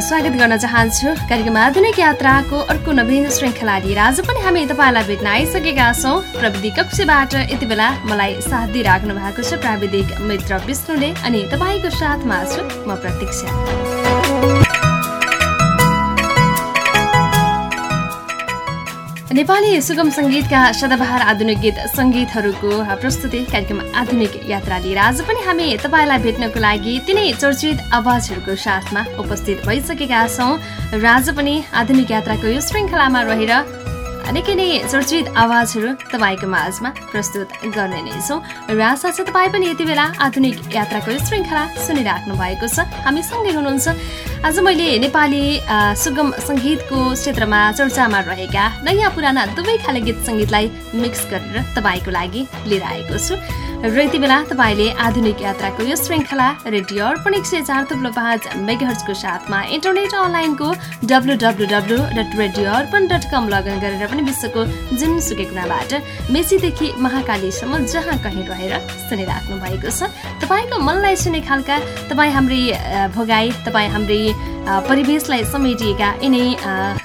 स्वागत गर्न चाहन्छु। कार्यक्रम आधुनिक यात्राको अर्को नवीन श्रृङ्खला लिएर आज पनि हामी तपाईँलाई भेट्न आइसकेका छौँ। प्रविधि कक्षबाट यति बेला मलाई साथ दिइराख्नु भएको छ प्राविधिक मित्र विष्णुले अनि तपाईँको साथमा छु म प्रतीक्षा। नेपाली सुगम सङ्गीतका सदाबहार आधुनिक गीत सङ्गीतहरूको प्रस्तुति कार्यक्रम आधुनिक यात्रा लिएर आज पनि हामी तपाईँलाई भेट्नको लागि तिनै चर्चित आवाजहरूको साथमा उपस्थित भइसकेका छौँ। र आज पनि आधुनिक यात्राको यो श्रृङ्खलामा रहेर निकै नै चर्चित आवाजहरू तपाईँको माझमा प्रस्तुत गर्ने नै छौँ। र आशा छ तपाईँ पनि यति बेला आधुनिक यात्राको श्रृङ्खला सुनिराख्नु भएको छ। हामी सँगै हुनुहुन्छ आज मैले नेपाली सुगम सङ्गीतको क्षेत्रमा चर्चामा रहेका नयाँ पुराना दुवै खाले गीत सङ्गीतलाई मिक्स गरेर तपाईँको लागि लिएर आएको छु। र यति बेला तपाईँले आधुनिक यात्राको यो श्रृङ्खला रेडियो अर्पण एक सय चार थुप्रो पाँच मेगाहर्सको साथमा इन्टरनेट अनलाइनको W W W dot radio Arpan dot com login गरेर पनि विश्वको जुनसुकै कुराबाट मेसीदेखि महाकालीसम्म जहाँ कहीँ रहेर सुनिराख्नु भएको छ। तपाईँको मनलाई सुने खालका तपाईँ हाम्रै भोगाई तपाईँ हाम्रै परिवेशलाई समेटिएका यिनै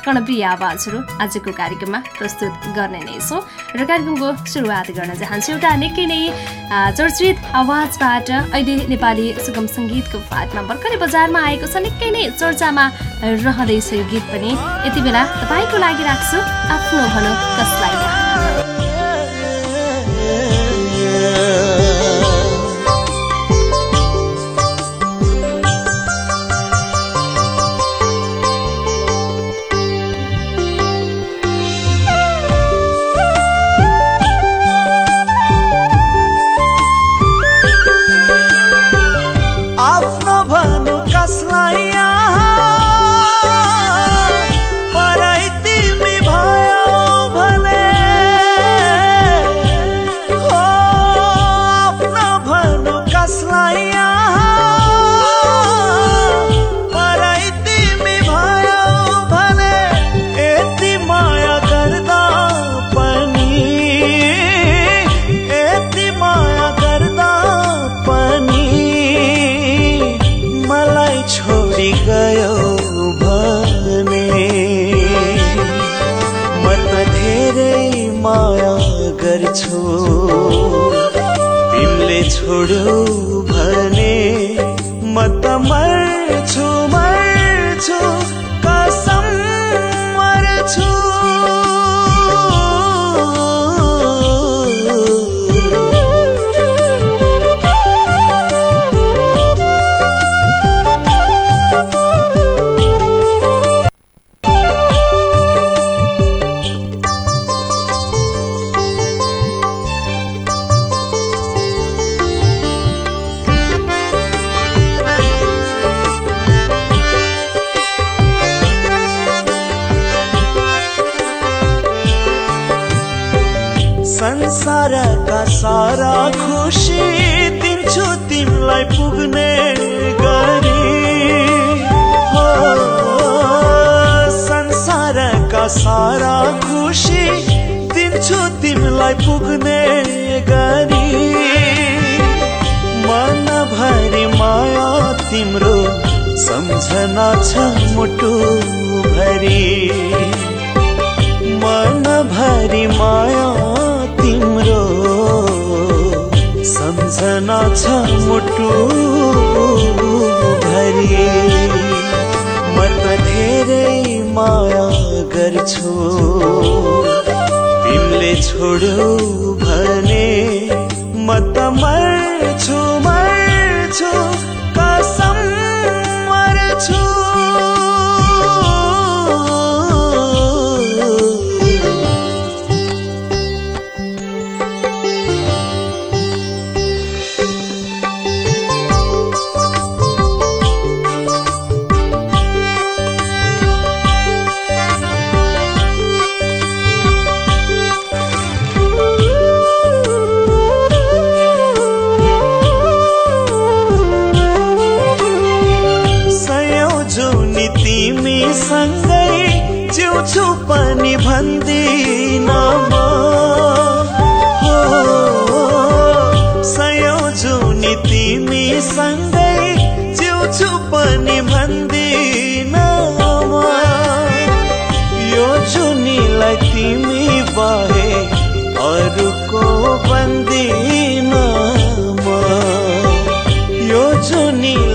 कर्णप्रिय आवाजहरू आजको कार्यक्रममा प्रस्तुत गर्ने नै छौँ र कार्यक्रमको सुरुवात गर्न चाहन्छु। एउटा निकै नै चर्चित आवाजबाट अहिले नेपाली सुगम सङ्गीतको फाटमा भर्खरै बजारमा आएको छ। निकै नै चर्चामा रहँदैछ यो गीत पनि। यति बेला तपाईँको लागि राख्छु आफ्नो भनौँ कसलाई। गर्छु। तिमीले छोड्यो भने म त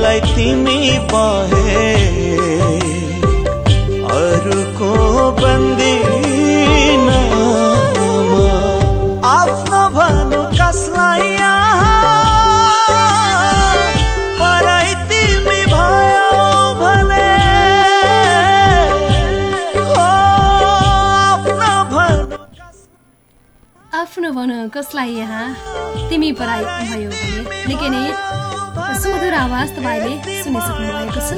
मलाई तिमी बाहे अरूको बन्दी आफ्नो भनु। कसलाई आफ्नो भनु कसलाई यहाँ तिमी पराई भयो भने। निकै नै सुमधुर आवाज तपाईँले सुनिसक्नु भएको छ।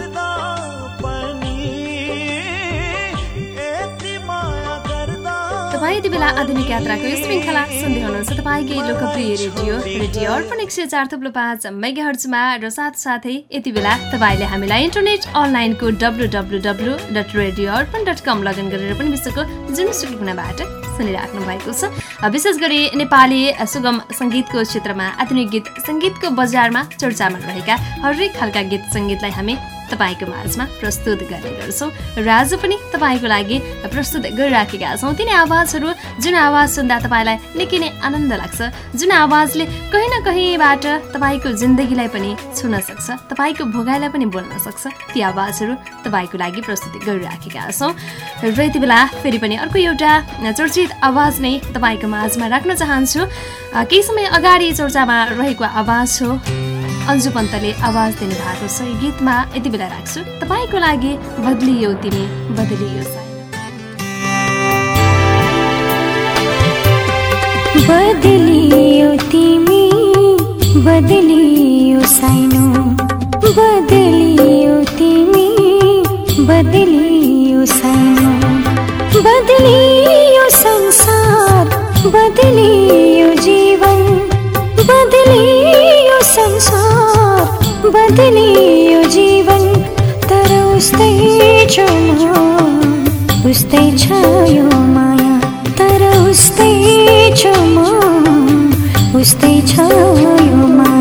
तपाईँ यति बेला आधुनिक यात्राको श्रृङ्खला सुन्दै हुनुहुन्छ तपाईँकै लोकप्रिय रेडियो रेडियो अर्पण एक सय चार थुप्रो पाँच मेगाहर्चमा र साथसाथै यति बेला तपाईँले हामीलाई इन्टरनेट अनलाइनको W W W dot radio Arpan dot com login गरेर पनि विश्वको जुनसुकै कुनाबाट सुनिराख्नु भएको छ। विशेष गरी नेपाली सुगम सङ्गीतको क्षेत्रमा आधुनिक गीत सङ्गीतको बजारमा चर्चामा रहेका हरेक खालका गीत सङ्गीतलाई हामी तपाईँको माझमा प्रस्तुत गर्ने गर्छौँ र आज पनि तपाईँको लागि प्रस्तुत गरिराखेका छौँ। तिनै आवाजहरू जुन आवाज सुन्दा तपाईँलाई निकै नै आनन्द लाग्छ जुन आवाजले कहीँ न कहीँबाट तपाईँको जिन्दगीलाई पनि छुन सक्छ तपाईँको भोगाइलाई पनि बोल्न सक्छ ती आवाजहरू तपाईँको लागि प्रस्तुत गरिराखेका छौँ। र यति बेला फेरि पनि अर्को एउटा चर्चित आवाज नै तपाईँको माझमा राख्न चाहन्छु। केही समय अगाडि चर्चामा रहेको आवाज हो। अन्जु पन्तले आवाज दिनुभएको छ यो गीतमा यति बेला राख्छु। तपाईँको लागि बदलियो तिमी बदलियो बदलियो तिमी बदलियो साइनो। बदलियो तिमी बदलियो साइनो। बदलियो संसार बदलियो जीवन बदलियो संसार बदलियो जीवन तर उस्तै छ उस्तै छ यो माया तर उस्तै छ उस्तै छ यो माया।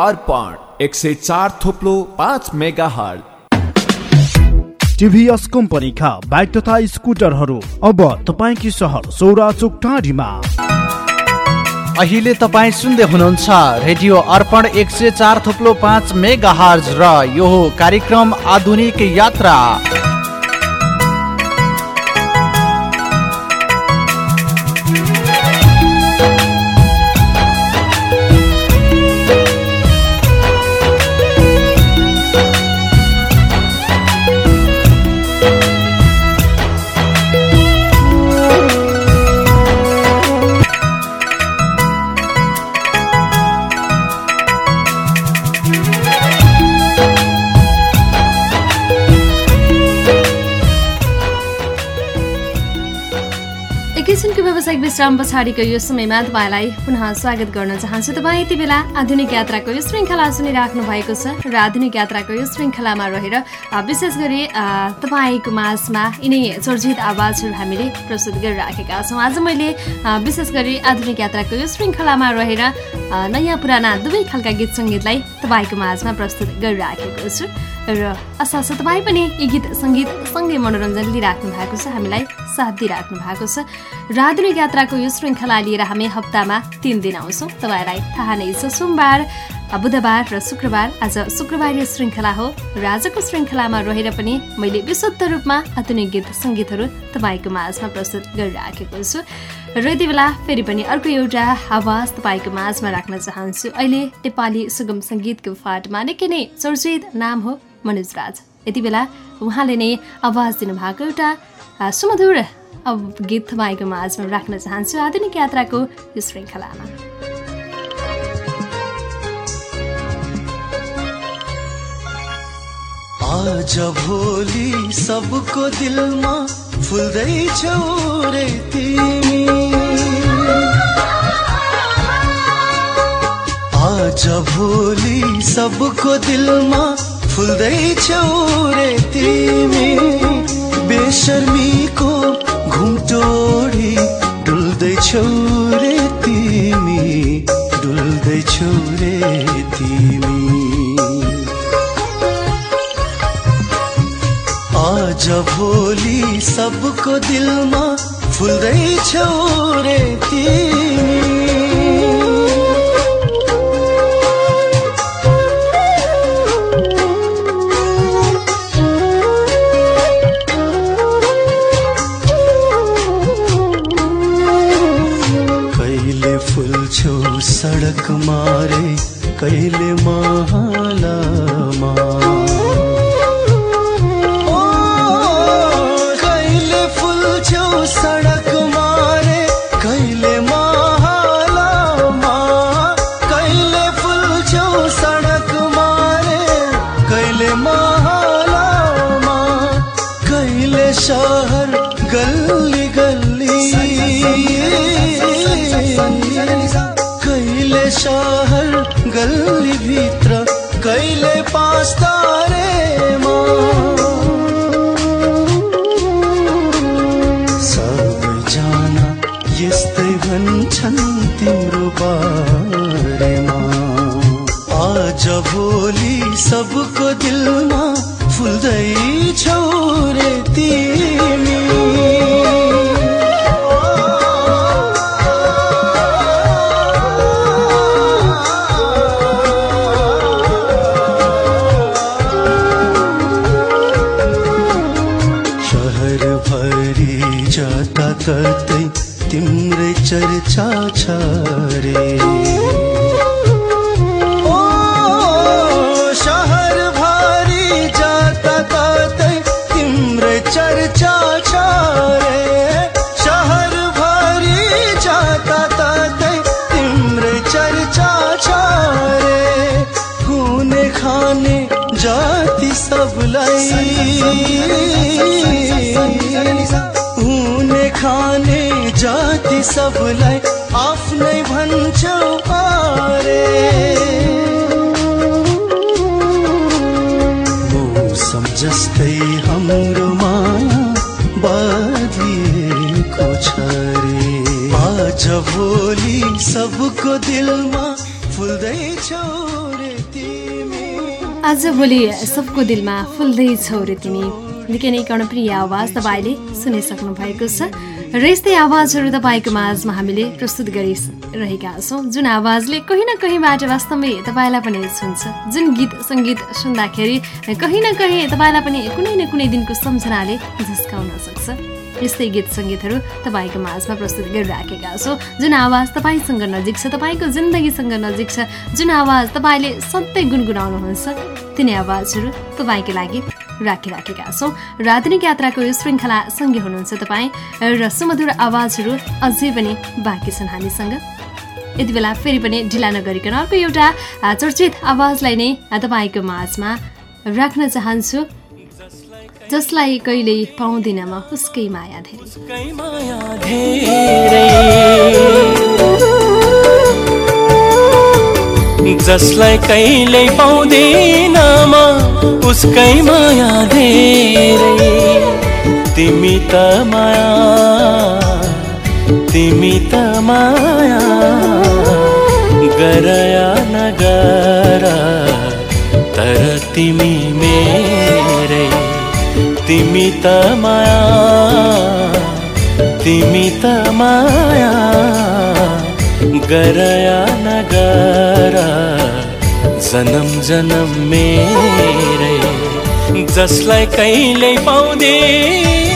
अर्पण एक सय चार थोप्लो पाँच मेगा हल टिभीएस कम्पनीका बाइक तथा स्कुटरहरू अब तपाईँकी सहर सौरा चोक टाढीमा। अहिले तपाईँ सुन्दै हुनुहुन्छ रेडियो अर्पण एक सय चार थुप्लो पाँच मेगा हर्ज र यो कार्यक्रम आधुनिक यात्रा। विश्राम पछाडिको यो समयमा तपाईँलाई पुनः स्वागत गर्न चाहन्छु। तपाईँ यति बेला आधुनिक यात्राको यो श्रृङ्खला सुनिराख्नु भएको छ र आधुनिक यात्राको यो श्रृङ्खलामा रहेर विशेष गरी तपाईँको माझमा यिनै चर्चित आवाजहरू हामीले प्रस्तुत गरिराखेका छौँ। आज मैले विशेष गरी आधुनिक यात्राको यो श्रृङ्खलामा रहेर नयाँ पुराना दुवै खालका गीत सङ्गीतलाई तपाईँको माझमा प्रस्तुत गरिराखेको छु। र छ तपाईँ पनि यी गीत सङ्गीत सँगै मनोरञ्जन लिइराख्नु भएको छ हामीलाई साथ दिइराख्नु भएको छ। र आधुनिक यात्राको यो श्रृङ्खला लिएर हामी हप्तामा तिन दिन आउँछौँ। तपाईँलाई थाहा नै छ सोमबार बुधबार र शुक्रबार आज शुक्रबारीय श्रृङ्खला हो र आजको श्रृङ्खलामा रहेर पनि मैले विशुद्ध रूपमा आधुनिक गीत सङ्गीतहरू तपाईँको माझमा प्रस्तुत गरिराखेको छु। र यति बेला फेरि पनि अर्को एउटा आवाज तपाईँको माझमा राख्न चाहन्छु। अहिले नेपाली सुगम सङ्गीतको फाटमा निकै नै चर्चित नाम हो मनोज राज। यति बेला उहाँले नै आवाज दिनुभएको एउटा सुमधुर अब गीत तपाईँको माझमा राख्न चाहन्छु। आधुनिक यात्राको यो श्रृङ्खलामा। आज भोलि सबको दिलमा फुल्दैछौ रे तिमी। आज भोलि सबको दिलमा फुल्दैछौ रे तिमी बेशर्मीको घुम्टोडी डुल्दैछौ रे तिमी डुल्दैछौ रे तिमी। आज भोलि सबको दिलमा फुल्दैछौ रे तिमी। मारे कहिले महालामा सहर गल्ली भित्र कहिले पाँच तारेमा सबैजना यस्तै भन्छन् तिम्रो बारेमा। आज भोलि सबको दिलमा फुल्दै रे तिमी। जाति सबलाई आफ्नै भन्छौ अरे मौसम जस्तै हाम्रो माया बाँधिएको छ रे। आज भोलि सबको दिलमा फुल्दैछौ तिमी। आजभोलि सबको दिलमा फुल्दैछौ रे तिमी। निकै नै कर्णप्रिय आवाज तपाईँले सुनिसक्नु भएको छ। र यस्तै आवाजहरू तपाईँको माझमा हामीले प्रस्तुत गरिरहेका छौँ। जुन आवाजले कहीँ न कहीँबाट वास्तवमै तपाईँलाई पनि छुन्छ जुन गीत सङ्गीत सुन्दाखेरि कहीँ न कहीँ तपाईँलाई पनि कुनै न कुनै दिनको सम्झनाले झस्काउन सक्छ। यस्तै गीत सङ्गीतहरू तपाईँको माझमा प्रस्तुत गरिराखेका छौँ। जुन आवाज तपाईँसँग नजिक छ तपाईँको जिन्दगीसँग नजिक छ जुन आवाज तपाईँले सधैँ गुनगुनाउनुहुन्छ तिनै आवाजहरू तपाईँको लागि राखिराखेका छौँ। र आधुनिक यात्राको यो श्रृङ्खला सँगै हुनुहुन्छ तपाईँ र सुमधुर आवाजहरू अझै पनि बाँकी छन् हामीसँग। यति बेला फेरि पनि ढिला नगरिकन अर्को एउटा चर्चित आवाजलाई नै तपाईँको माझमा राख्न चाहन्छु। जसलाई कहिल्यै पाउँदिन म उसकै माया धेरै। जसलाई कहिल्यै पाउँदैन म उसकै माया धेरै। तिमी त माया तिमी त माया। गरया नगर तर तिमी मेरै। तिमी त माया तिमी त माया। गरया नगर जन्म जन्म मेरै जसलाई कहिल्यै पाउँदैन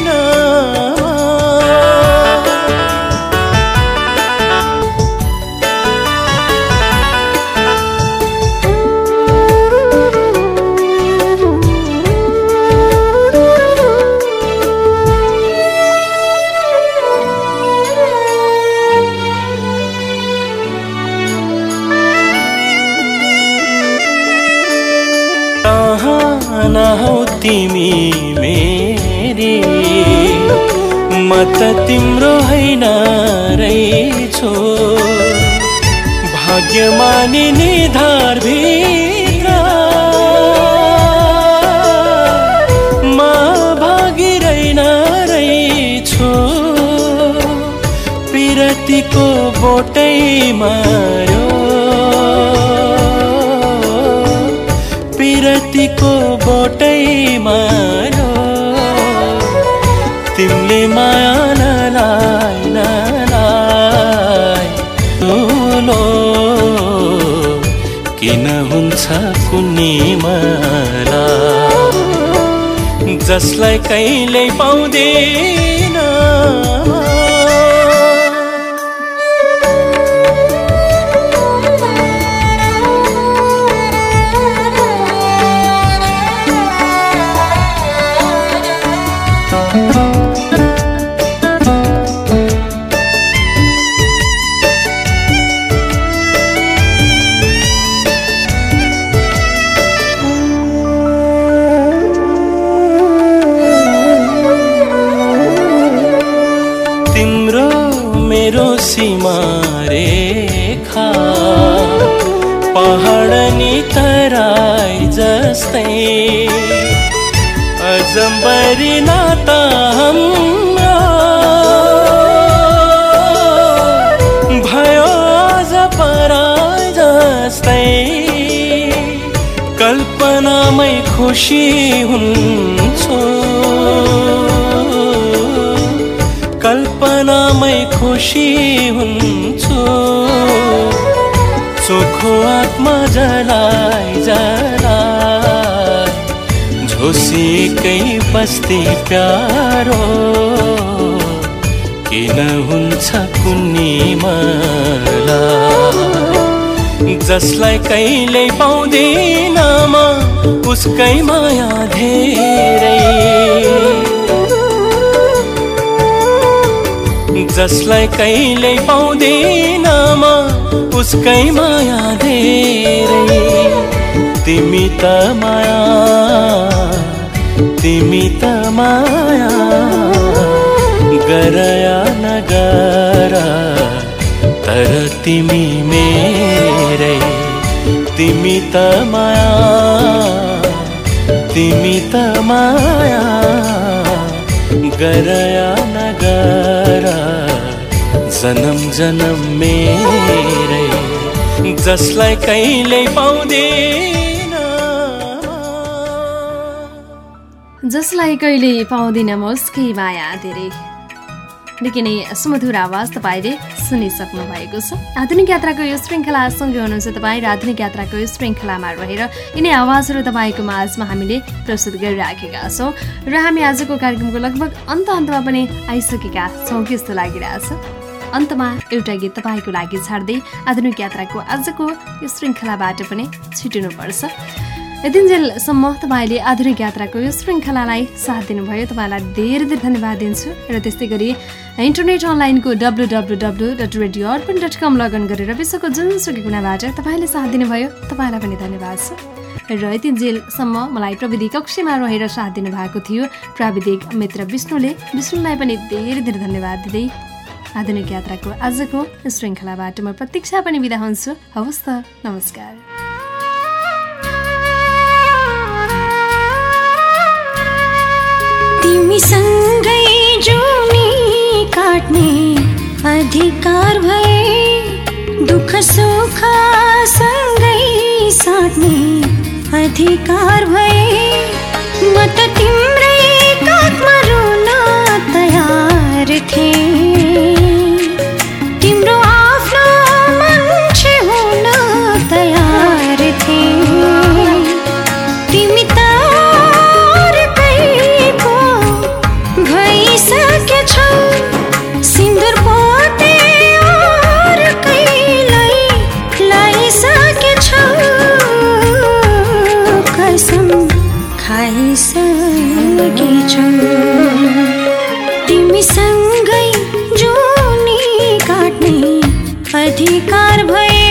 तिमी मेरी। म त तिम्रो होइन रहेछो। भाग्यमानी निधार भित्र। म भागिरहेन रहेछु। पिरतीको बोटै मार्यो। पिरतीको बोटै मार्यो तिमीले माया नलाई ठुलो किन हुन्छ कुन्नी मलाई? जसलाई कहिल्यै पाउँदैन सीमा रेखा पहाड नि तराई जस्तै। अजम्बरी नाता हाम्रो। भयो आज पराई जस्तै। कल्पनामै खुसी हुन्छु। खुसी हुन्छु। चोखो आत्मा जलाई जलाई। झोसिकै बस्ती प्यारो। किन हुन्छ कुन्नी मलाई? जसलाई कहिल्यै पाउँदैन म उसकै माया धेरै। जसलाई कहिल्यै पाउँदैन म उसकै माया धेरै। तिमी त माया तिमी त माया। गरया नगर तर तिमी मेरै। तिमी त माया तिमी त माया। गरया नगर जन्म जन्म मेरै जसलाई कहिल्यै पाउँदैन। जसलाई कहिले पाउँदिन उसकै माया धेरै निकै नै सुमधुर आवाज तपाईँले सुनिसक्नु भएको छ। आधुनिक यात्राको यो श्रृङ्खला सँगै हुनुहुन्छ तपाईँ र आधुनिक यात्राको यो श्रृङ्खलामा रहेर यिनै आवाजहरू तपाईँको माझमा हामीले प्रस्तुत गरिराखेका छौँ र हामी आजको कार्यक्रमको लगभग अन्त अन्तमा पनि आइसकेका छौँ कि जस्तो लागिरहेछ? अन्तमा एउटा गीत तपाईँको लागि छाड्दै आधुनिक यात्राको आजको यो श्रृङ्खलाबाट पनि छिटिनुपर्छ। यतिन्जेलसम्म तपाईँले आधुनिक यात्राको यो श्रृङ्खलालाई साथ दिनुभयो। तपाईँलाई धेरै धेरै धन्यवाद दिन्छु र त्यस्तै गरी इन्टरनेट अनलाइनको W W W dot radio Arpan dot com login गरेर विश्वको जुनसुकै कुनाबाट तपाईँले साथ दिनुभयो। तपाईँलाई पनि धन्यवाद छ। र यतिन्जेलसम्म मलाई प्रविधि कक्षमा रहेर साथ दिनुभएको थियो प्राविधिक मित्र विष्णुले। विष्णुलाई पनि धेरै धेरै धन्यवाद दिँदै आधुनिक यात्राको आजको श्रृङ्खलाबाट म प्रतीक्षा पनि बिदा हुन्छु। हवस् त नमस्कार। काट्ने अधिकार भए दुःख सुख सँगै साट्ने अधिकार भए म त तिम्रै काखमा रुन तयार थिएँ। अधिकार भए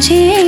情。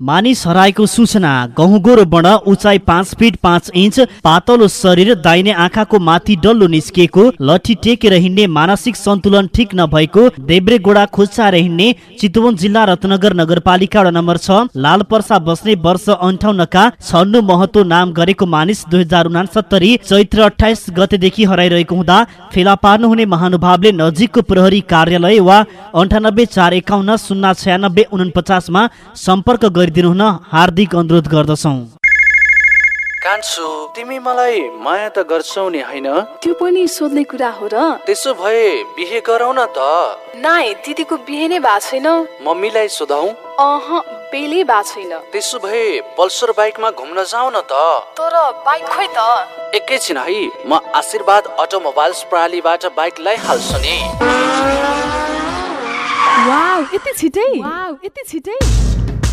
मानिस हराएको सूचना गहुँगोरो बढ उचाइ पाँच फिट पाँच इन्च पातलो शरीर दाहिने आँखाको माथि डल्लो निस्किएको लठी टेकेर हिँड्ने मानसिक सन्तुलन ठिक नभएको देब्रे गोडा खुच्चाएर हिँड्ने चितवन जिल्ला रत्नगर नगरपालिका नम्बर छ लाल पर्सा बस्ने वर्ष अन्ठाउन्नका छन्नु महतो नाम गरेको मानिस दुई हजार उनासत्तरी चैत्र अठाइस गतेदेखि हराइरहेको हुँदा फेला पार्नुहुने महानुभावले नजिकको प्रहरी कार्यालय वा अन्ठानब्बे चार एकाउन्न शून्य छयानब्बे उनपचासमा सम्पर्क गरिदिनु हुन हार्दिक अनुरोध गर्दछौँ। कान्छु तिमी मलाई माया त गर्छौ नि होइन? त्यो पनि सोध्ने कुरा हो र? त्यसो भए बिहे गरौ न त। नाइ दिदीको बिहे नै भएको छैन। मम्मीलाई सोधौ। अह बेलै भएको छैन। त्यसो भए पल्सर बाइकमा घुम्न जाऊ न त। तर बाइक खोइ त। एकैछिन है म आशीर्वाद अटोमोबाइल्स प्रणालीबाट बाइक ल्याइहाल्छु नि। वाउ यति छिटै? वाउ यति छिटै?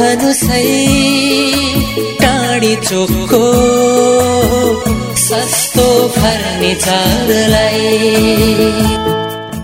सही टाढी चोकको सस्तो फर्निचरलाई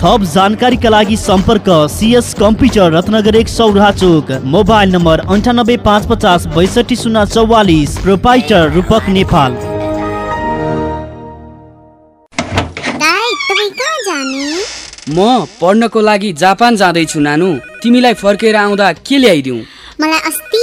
थप जानकारीका लागि सम्पर्क सिएस कम्प्युटर रत्नगर एक सौरा चोक मोबाइल नम्बर अन्ठानब्बे पाँच पचास बैसठी शून्य चौवालिस प्रोपाइटर रूपक नेपाल। म पढ्नको लागि जापान जाँदैछु नानु। तिमीलाई फर्केर आउँदा के ल्याइदिउँ? मलाई अस्ति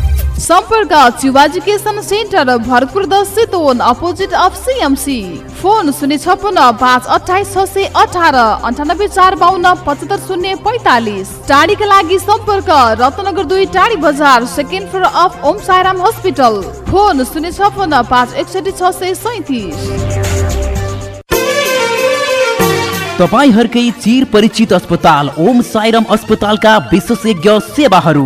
सम्पर्क एजुकेसन सेन्टर भरतपुर द सितोन अपोजिट अफ सिएमसी फोन शून्य छप्पन्न पाँच अठाइस छ सय अठार अन्ठानब्बे चार बाहन्न पचहत्तर शून्य पैँतालिस। टाढीका लागि सम्पर्क रत्नगर दुई टाढी बजार second floor of Om Sairam hospital. Phone शून्य छप्पन्न पाँच एकसठी छ सय सैतिस। तपाईँहरूकै चिर परिचित अस्पताल ओम साइरम अस्पतालका विशेषज्ञ सेवाहरू।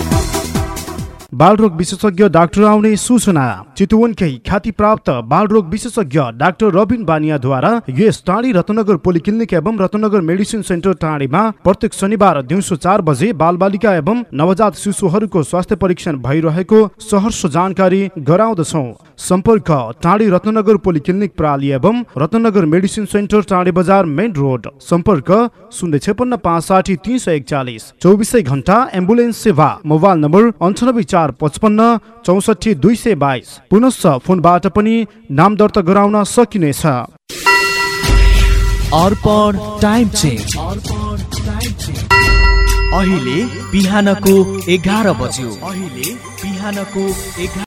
बालरोग विशेषज्ञ डाक्टर आउने सूचना। चितवनकै ख्याति प्राप्त बालरोग विशेषज्ञ डाक्टर रबिन बानियाद्वारा यस टाढी रत्नगर पोलिक्लिनिक एवं रत्नगर मेडिसिन सेन्टर टाढीमा प्रत्येक शनिबार दिउँसो चार बजे बालबालिका एवं नवजात शिशुहरूको स्वास्थ्य परीक्षण भइरहेको सहर्ष जानकारी गराउँदछौ। सम्पर्क टाढी रत्नगर पोलिक्लिनिक प्राली एवं रत्नगर मेडिसिन सेन्टर टाढी बजार मेन रोड। सम्पर्क शून्य छपन्न पाँच साठी तिन सय एकचालिस। चौबिसै घन्टा एम्बुलेन्स सेवा। मोबाइल नम्बर अन्ठानब्बे चार पचपन्न चौसठी दुई सय बाइस। पुनश्च फोनबाट पनि नाम दर्ता गराउन सकिनेछ। अहिले बिहानको एघार बज्यो। अहिले बिहानको